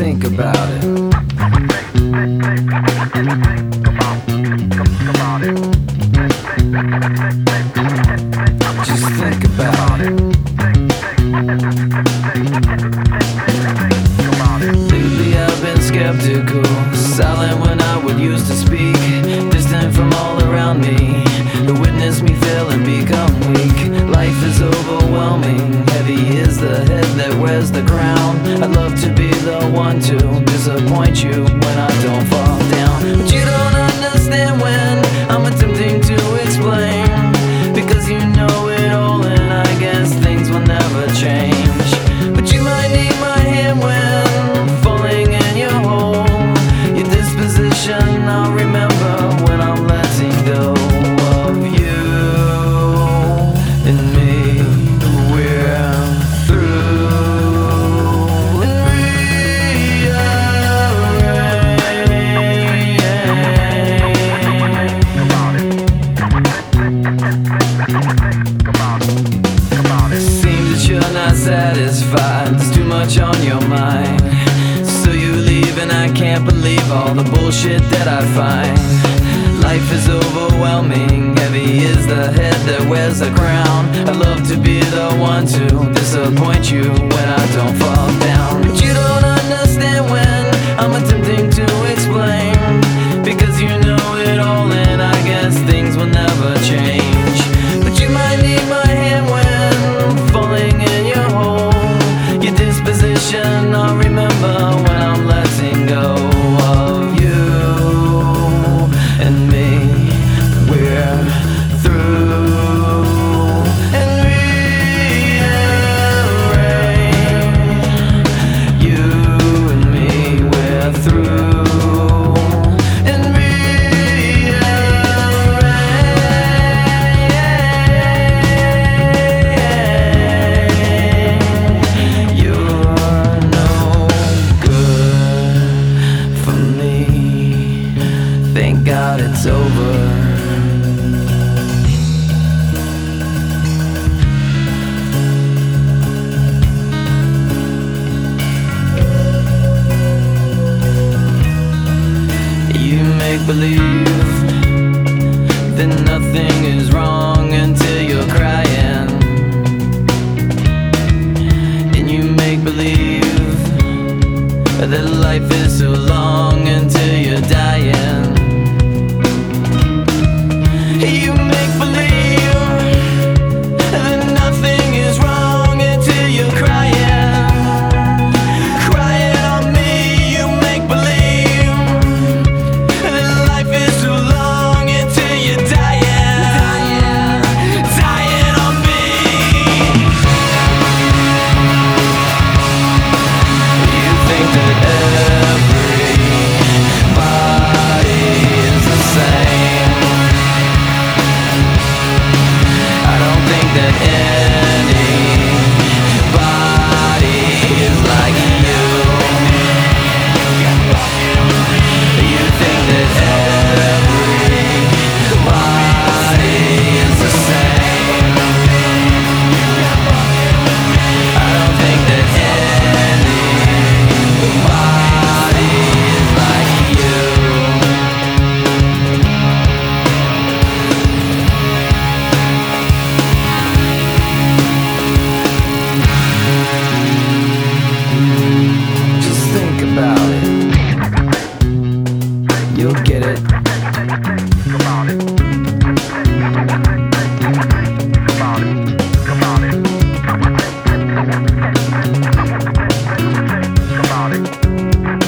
think about it. Just think about it. Lately I've been skeptical, silent when I would used to speak, the one to disappoint you when I don't fall down, but you don't understand when I'm attempting to explain. Because you know it all, and I guess things will never change. And I can't believe all the bullshit that I find. Life is overwhelming. Heavy is the head that wears the crown. I love to be the one to disappoint you when I don't fall down. But you don't understand when I'm attempting to explain. Because you know it all, and I guess things will never change. Make believe that nothing is wrong Come on, it.